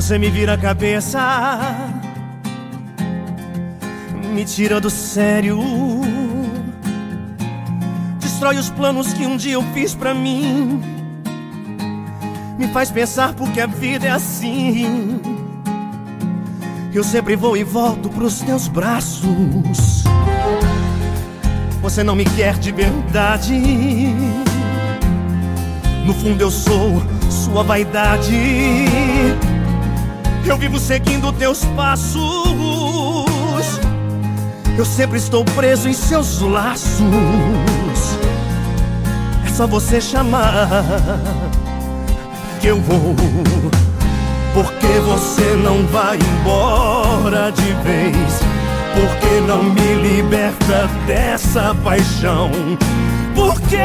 Você me vira a cabeça, me tira do sério, destrói os planos que um dia eu fiz pra mim, me faz pensar porque a vida é assim. Eu sempre vou e volto pros teus braços. Você não me quer de verdade. No fundo eu sou sua vaidade. Eu vivo seguindo teus passos. Eu sempre estou preso em seus laços. É só você chamar que eu vou. Porque você não vai embora de vez. Porque não me liberta dessa paixão. Porque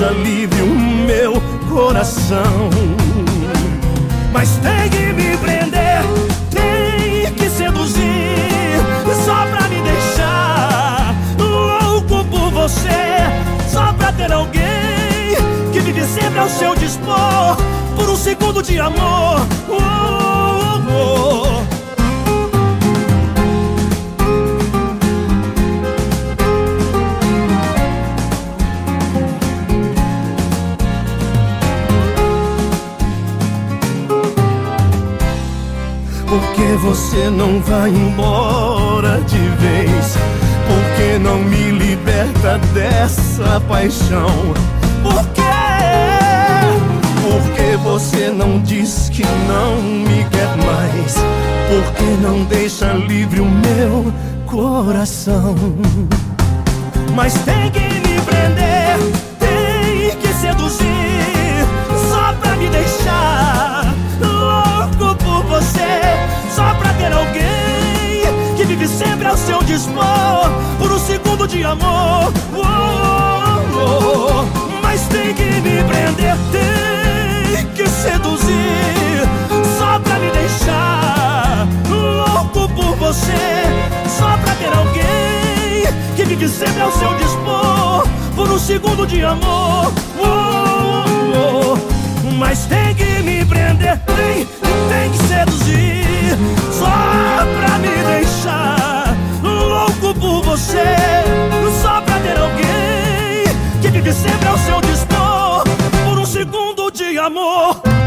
deixa livre o meu coração. Mas tem que me prender, tem que seduzir, só pra me deixar louco por você, só pra ter alguém que vive sempre ao seu dispor por um segundo de amor. Oh, Porque você não vai embora de vez? Porque não me liberta dessa paixão? Por quê? Porque você não diz que não me quer mais? Porque não deixa livre o meu coração? Mas tem que me prender, tem que seduzir, por um segundo de amor. Oh, oh, oh. Mas tem que me prender, tem que seduzir, só pra me deixar louco por você, só pra ter alguém que vive sempre ao seu dispor por um segundo de amor. Mas tem que amor.